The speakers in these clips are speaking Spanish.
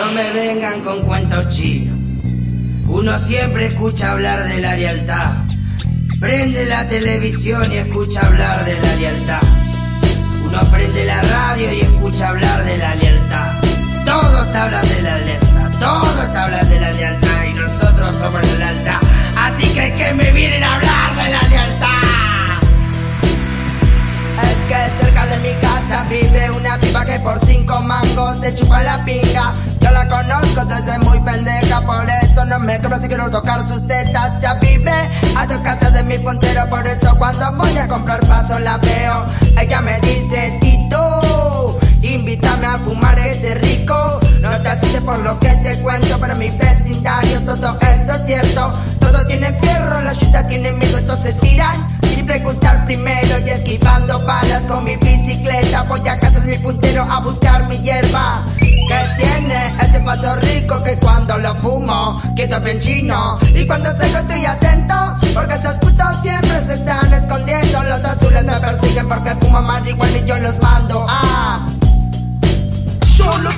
No me vengan con cuentos chinos. Uno siempre escucha hablar de la lealtad. Prende la televisión y escucha hablar de la lealtad. Uno prende la radio y escucha hablar de la lealtad. Todos hablan de la lealtad, todos hablan de la lealtad y nosotros somos la lealtad. Así que que me vienen a hablar de la lealtad. Es que cerca de mi casa vive una pipa que por cinco mangos te chupa la pinga. Conozco desde muy pendeja, por eso no me conoce quiero tocar sus tetas. Ya vive a dos casas de mi puntero, por eso cuando voy a comprar paso la veo. Ella me dice, Tito, invítame a fumar ese rico. No te asustes por lo que te cuento, pero mi vecindario todo esto es cierto. Todo tiene fierro, la chuta tiene miedo, entonces tiran. Sin preguntar primero y esquivando balas con mi bicicleta. Voy a quedo bien chino. Y cuando salgo estoy atento, porque esos putos siempre se están escondiendo. Los azules me persiguen porque fumo marihuana y yo los mando a. Yo los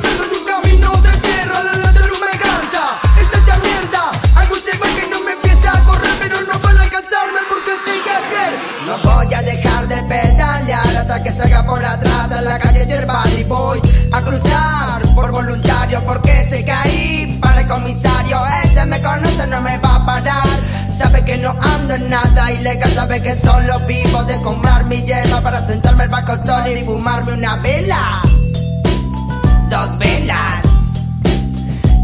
por atrás a la calle Yerbal y voy a cruzar por voluntario porque sé que ahí para el comisario ese me conoce no me va a parar. Sabe que no ando en nada ilegal, sabe que solo vivo de comprar mi hierba para sentarme al balcón y fumarme una vela. Dos velas,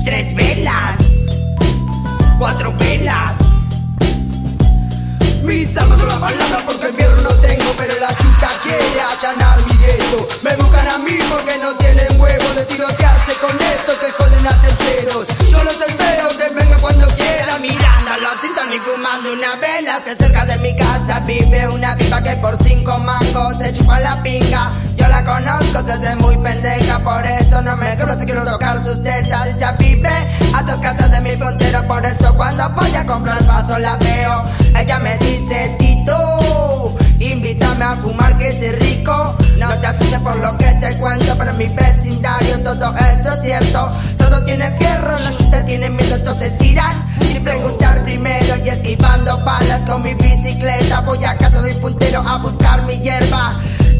tres velas, cuatro velas. Mis armas son la balada que por cinco mangos te chupa la pinga. Yo la conozco desde muy pendeja, por eso no me conoce, quiero tocar sus tetas. Ya vive a dos casas de mi frontera, por eso cuando voy a comprar paso la veo. Ella me dice, Tito, invítame a fumar que es rico. No te asustes por lo que te cuento, pero en mi vecindario todo esto es cierto. Todo tiene fierro, la gente tiene miedo, entonces tiran. Sin preguntar primero y esquivando balas con mi bicicleta. Voy a casa puntero a buscar mi hierba.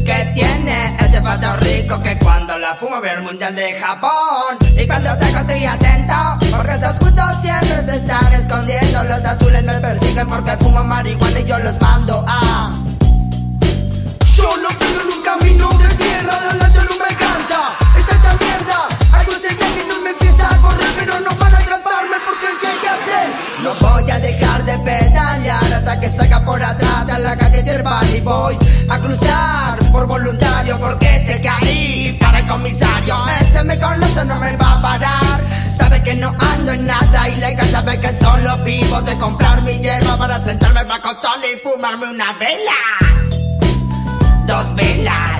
Que tiene ese paso rico que cuando la fumo veo el mundial de Japón. Y cuando saco estoy atento, porque esos putos siempre se están escondiendo. Los azules me persiguen porque fumo marihuana y yo los mando por atrás de la calle Yerba y voy a cruzar por voluntario porque sé que ahí para el comisario ese me conoce no me va a parar. Sabe que no ando en nada ilegal sabe que solo vivo de comprar mi hierba para sentarme para costar y fumarme una vela. Dos velas.